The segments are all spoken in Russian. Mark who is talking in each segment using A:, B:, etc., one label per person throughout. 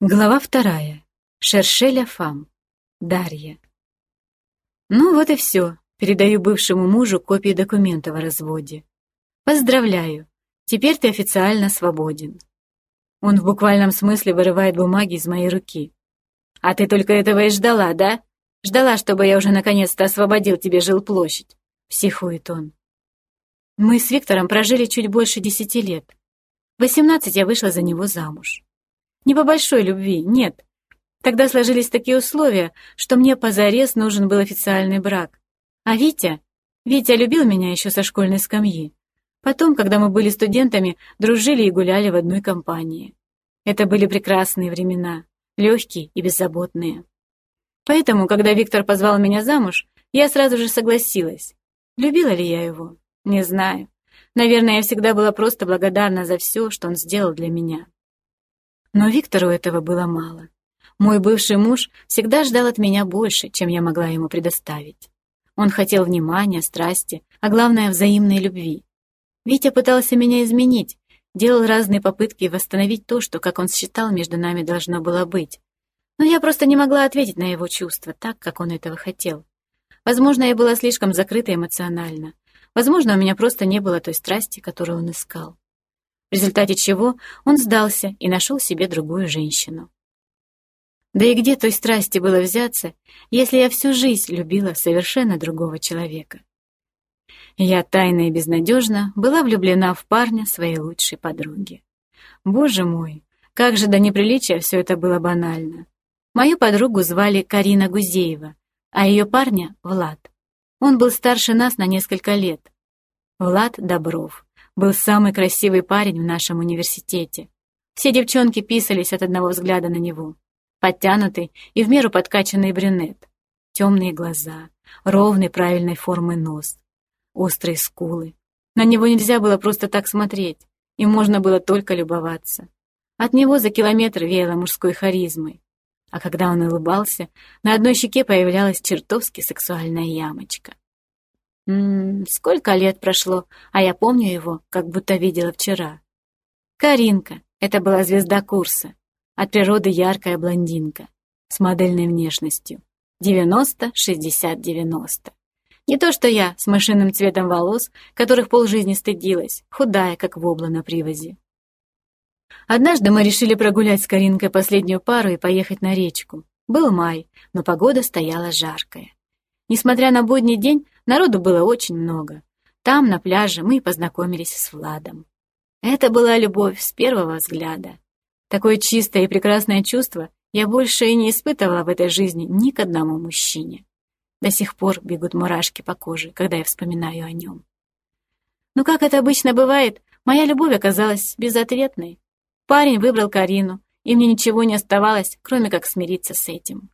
A: Глава вторая. Шершеля Фам. Дарья. Ну вот и все. Передаю бывшему мужу копии документов о разводе. Поздравляю. Теперь ты официально свободен. Он в буквальном смысле вырывает бумаги из моей руки. А ты только этого и ждала, да? Ждала, чтобы я уже наконец-то освободил тебе жилплощадь. Психует он. Мы с Виктором прожили чуть больше десяти лет. В восемнадцать я вышла за него замуж. Не по большой любви, нет. Тогда сложились такие условия, что мне позарез нужен был официальный брак. А Витя? Витя любил меня еще со школьной скамьи. Потом, когда мы были студентами, дружили и гуляли в одной компании. Это были прекрасные времена, легкие и беззаботные. Поэтому, когда Виктор позвал меня замуж, я сразу же согласилась. Любила ли я его? Не знаю. Наверное, я всегда была просто благодарна за все, что он сделал для меня. Но Виктору этого было мало. Мой бывший муж всегда ждал от меня больше, чем я могла ему предоставить. Он хотел внимания, страсти, а главное, взаимной любви. Витя пытался меня изменить, делал разные попытки восстановить то, что, как он считал, между нами должно было быть. Но я просто не могла ответить на его чувства так, как он этого хотел. Возможно, я была слишком закрыта эмоционально. Возможно, у меня просто не было той страсти, которую он искал в результате чего он сдался и нашел себе другую женщину. Да и где той страсти было взяться, если я всю жизнь любила совершенно другого человека? Я тайно и безнадежно была влюблена в парня своей лучшей подруги. Боже мой, как же до неприличия все это было банально. Мою подругу звали Карина Гузеева, а ее парня — Влад. Он был старше нас на несколько лет. Влад Добров был самый красивый парень в нашем университете. Все девчонки писались от одного взгляда на него. Подтянутый и в меру подкачанный брюнет. Темные глаза, ровный правильной формы нос, острые скулы. На него нельзя было просто так смотреть, и можно было только любоваться. От него за километр веяло мужской харизмой. А когда он улыбался, на одной щеке появлялась чертовски сексуальная ямочка. Ммм, сколько лет прошло, а я помню его, как будто видела вчера. Каринка, это была звезда курса. От природы яркая блондинка. С модельной внешностью. 90-60-90. Не то что я, с машинным цветом волос, которых полжизни стыдилась, худая, как вобла на привозе. Однажды мы решили прогулять с Каринкой последнюю пару и поехать на речку. Был май, но погода стояла жаркая. Несмотря на будний день, Народу было очень много. Там, на пляже, мы познакомились с Владом. Это была любовь с первого взгляда. Такое чистое и прекрасное чувство я больше и не испытывала в этой жизни ни к одному мужчине. До сих пор бегут мурашки по коже, когда я вспоминаю о нем. Но, как это обычно бывает, моя любовь оказалась безответной. Парень выбрал Карину, и мне ничего не оставалось, кроме как смириться с этим.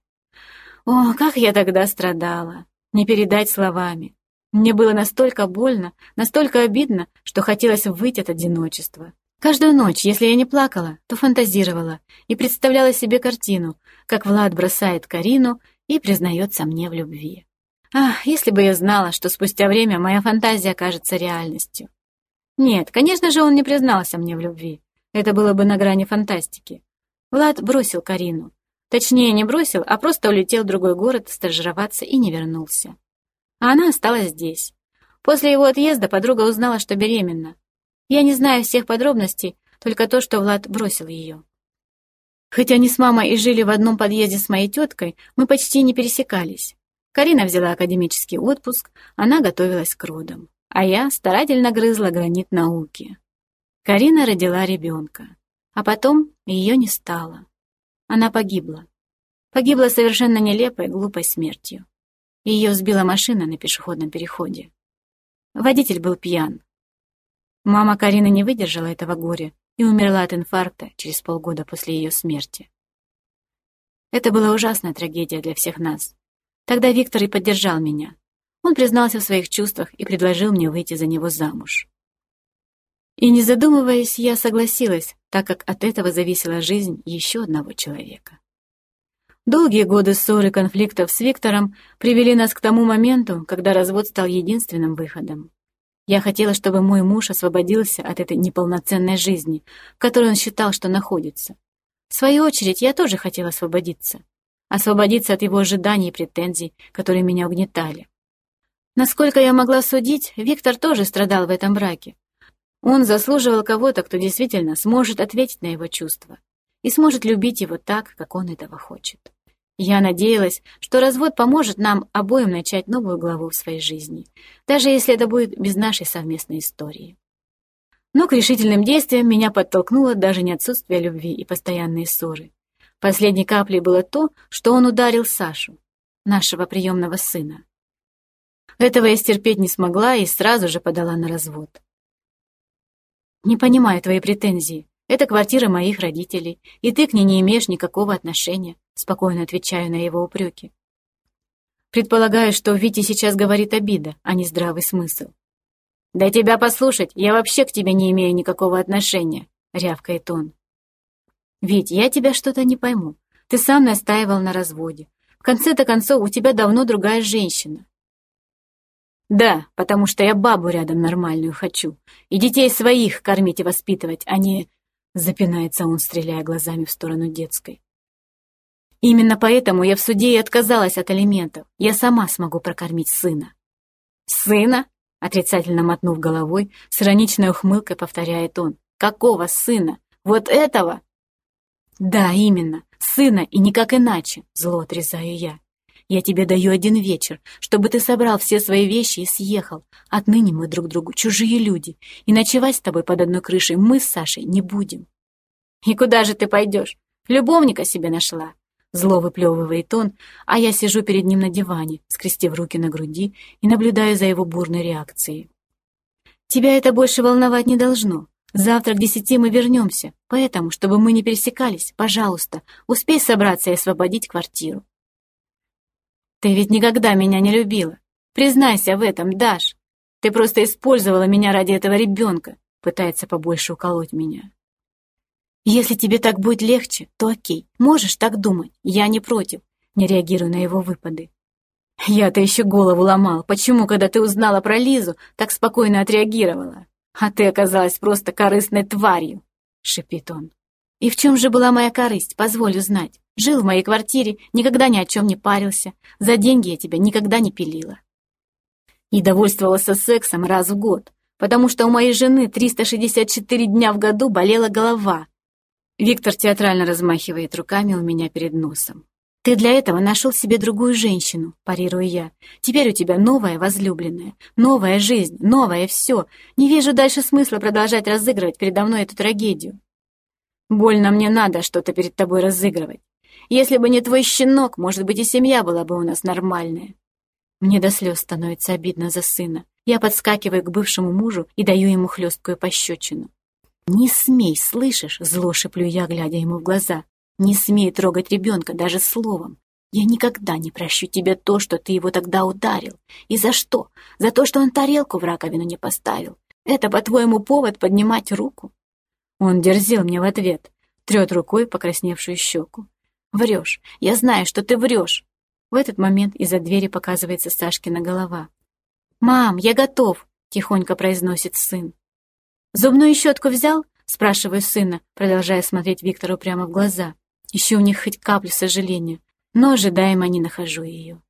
A: О, как я тогда страдала! Не передать словами. Мне было настолько больно, настолько обидно, что хотелось выйти от одиночества. Каждую ночь, если я не плакала, то фантазировала и представляла себе картину, как Влад бросает Карину и признается мне в любви. Ах, если бы я знала, что спустя время моя фантазия окажется реальностью. Нет, конечно же, он не признался мне в любви. Это было бы на грани фантастики. Влад бросил Карину, Точнее, не бросил, а просто улетел в другой город стажироваться и не вернулся. А она осталась здесь. После его отъезда подруга узнала, что беременна. Я не знаю всех подробностей, только то, что Влад бросил ее. Хотя они с мамой и жили в одном подъезде с моей теткой, мы почти не пересекались. Карина взяла академический отпуск, она готовилась к родам, а я старательно грызла гранит науки. Карина родила ребенка, а потом ее не стало. Она погибла. Погибла совершенно нелепой, глупой смертью. Ее сбила машина на пешеходном переходе. Водитель был пьян. Мама Карины не выдержала этого горя и умерла от инфаркта через полгода после ее смерти. Это была ужасная трагедия для всех нас. Тогда Виктор и поддержал меня. Он признался в своих чувствах и предложил мне выйти за него замуж. И не задумываясь, я согласилась, так как от этого зависела жизнь еще одного человека. Долгие годы ссор и конфликтов с Виктором привели нас к тому моменту, когда развод стал единственным выходом. Я хотела, чтобы мой муж освободился от этой неполноценной жизни, в которой он считал, что находится. В свою очередь, я тоже хотела освободиться. Освободиться от его ожиданий и претензий, которые меня угнетали. Насколько я могла судить, Виктор тоже страдал в этом браке. Он заслуживал кого-то, кто действительно сможет ответить на его чувства и сможет любить его так, как он этого хочет. Я надеялась, что развод поможет нам обоим начать новую главу в своей жизни, даже если это будет без нашей совместной истории. Но к решительным действиям меня подтолкнуло даже не отсутствие любви и постоянные ссоры. Последней каплей было то, что он ударил Сашу, нашего приемного сына. Этого я стерпеть не смогла и сразу же подала на развод. «Не понимаю твои претензии. Это квартира моих родителей, и ты к ней не имеешь никакого отношения», спокойно отвечаю на его упреки. Предполагаю, что Вите сейчас говорит обида, а не здравый смысл. «Да тебя послушать, я вообще к тебе не имею никакого отношения», — рявкает он. «Вить, я тебя что-то не пойму. Ты сам настаивал на разводе. В конце-то концов, у тебя давно другая женщина. Да, потому что я бабу рядом нормальную хочу. И детей своих кормить и воспитывать, а не... Запинается он, стреляя глазами в сторону детской. Именно поэтому я в суде и отказалась от алиментов. Я сама смогу прокормить сына. Сына? Отрицательно мотнув головой, с ироничной ухмылкой повторяет он. Какого сына? Вот этого? Да, именно. Сына и никак иначе, зло отрезаю я. Я тебе даю один вечер, чтобы ты собрал все свои вещи и съехал. Отныне мы друг другу чужие люди, и ночевать с тобой под одной крышей мы с Сашей не будем. И куда же ты пойдешь? Любовника себе нашла. Зло выплевывает он, а я сижу перед ним на диване, скрестив руки на груди и наблюдаю за его бурной реакцией. Тебя это больше волновать не должно. Завтра к десяти мы вернемся, поэтому, чтобы мы не пересекались, пожалуйста, успей собраться и освободить квартиру. Ты ведь никогда меня не любила. Признайся в этом, Даш. Ты просто использовала меня ради этого ребенка. Пытается побольше уколоть меня. Если тебе так будет легче, то окей. Можешь так думать. Я не против. Не реагирую на его выпады. Я-то еще голову ломал. Почему, когда ты узнала про Лизу, так спокойно отреагировала? А ты оказалась просто корыстной тварью, шипит он. И в чем же была моя корысть, позволю знать. Жил в моей квартире, никогда ни о чем не парился. За деньги я тебя никогда не пилила. И довольствовался сексом раз в год, потому что у моей жены 364 дня в году болела голова. Виктор театрально размахивает руками у меня перед носом. «Ты для этого нашел себе другую женщину», – парирую я. «Теперь у тебя новая возлюбленная, новая жизнь, новое все. Не вижу дальше смысла продолжать разыгрывать передо мной эту трагедию». «Больно мне надо что-то перед тобой разыгрывать. Если бы не твой щенок, может быть, и семья была бы у нас нормальная. Мне до слез становится обидно за сына. Я подскакиваю к бывшему мужу и даю ему хлесткую пощечину. «Не смей, слышишь?» — зло шеплю я, глядя ему в глаза. «Не смей трогать ребенка даже словом. Я никогда не прощу тебе то, что ты его тогда ударил. И за что? За то, что он тарелку в раковину не поставил. Это, по-твоему, повод поднимать руку?» Он дерзил мне в ответ, трет рукой покрасневшую щеку. Врешь. Я знаю, что ты врешь. В этот момент из-за двери показывается Сашкина голова. «Мам, я готов!» — тихонько произносит сын. «Зубную щетку взял?» — спрашиваю сына, продолжая смотреть Виктору прямо в глаза. Ищу у них хоть каплю сожаления, но ожидаемо не нахожу ее.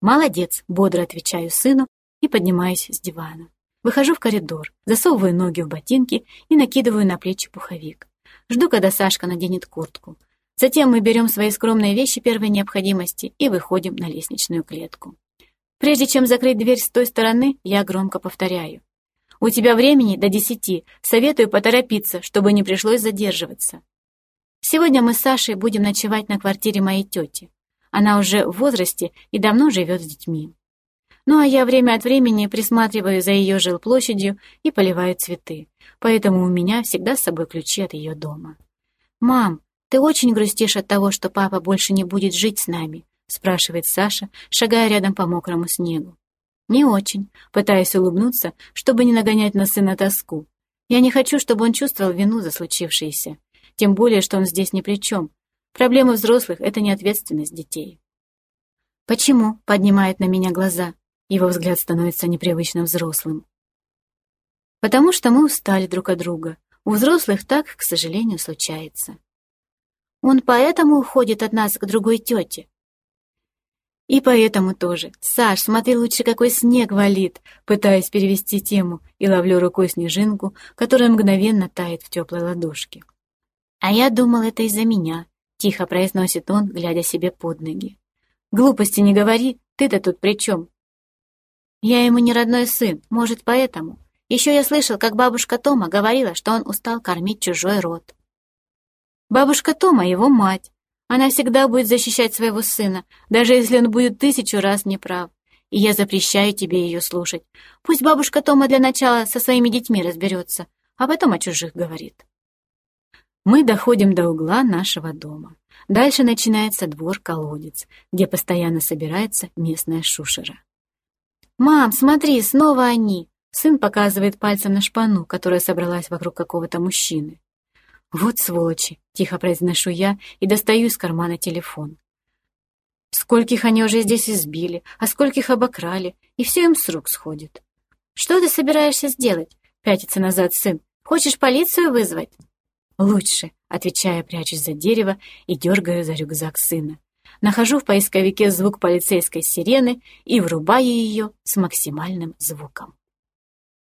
A: «Молодец!» — бодро отвечаю сыну и поднимаюсь с дивана. Выхожу в коридор, засовываю ноги в ботинки и накидываю на плечи пуховик. Жду, когда Сашка наденет куртку. Затем мы берем свои скромные вещи первой необходимости и выходим на лестничную клетку. Прежде чем закрыть дверь с той стороны, я громко повторяю. «У тебя времени до десяти. Советую поторопиться, чтобы не пришлось задерживаться». Сегодня мы с Сашей будем ночевать на квартире моей тети. Она уже в возрасте и давно живет с детьми. Ну а я время от времени присматриваю за ее жилплощадью и поливаю цветы, поэтому у меня всегда с собой ключи от ее дома. «Мам, «Ты очень грустишь от того, что папа больше не будет жить с нами?» — спрашивает Саша, шагая рядом по мокрому снегу. «Не очень», пытаясь улыбнуться, чтобы не нагонять на сына тоску. «Я не хочу, чтобы он чувствовал вину за случившееся. Тем более, что он здесь ни при чем. Проблемы взрослых — это не ответственность детей». «Почему?» — поднимает на меня глаза. Его взгляд становится непривычно взрослым. «Потому что мы устали друг от друга. У взрослых так, к сожалению, случается». Он поэтому уходит от нас к другой тете. И поэтому тоже. Саш, смотри лучше, какой снег валит, пытаясь перевести тему и ловлю рукой снежинку, которая мгновенно тает в теплой ладошке. А я думал, это из-за меня, тихо произносит он, глядя себе под ноги. Глупости не говори, ты-то тут при чем? Я ему не родной сын, может, поэтому. Еще я слышал, как бабушка Тома говорила, что он устал кормить чужой род. Бабушка Тома — его мать. Она всегда будет защищать своего сына, даже если он будет тысячу раз неправ. И я запрещаю тебе ее слушать. Пусть бабушка Тома для начала со своими детьми разберется, а потом о чужих говорит. Мы доходим до угла нашего дома. Дальше начинается двор-колодец, где постоянно собирается местная шушера. «Мам, смотри, снова они!» Сын показывает пальцем на шпану, которая собралась вокруг какого-то мужчины. «Вот сволочи!» — тихо произношу я и достаю из кармана телефон. Скольких они уже здесь избили, а скольких обокрали, и все им с рук сходит. «Что ты собираешься сделать?» — пятится назад сын. «Хочешь полицию вызвать?» «Лучше», — отвечая, прячусь за дерево и дергаю за рюкзак сына. Нахожу в поисковике звук полицейской сирены и врубаю ее с максимальным звуком.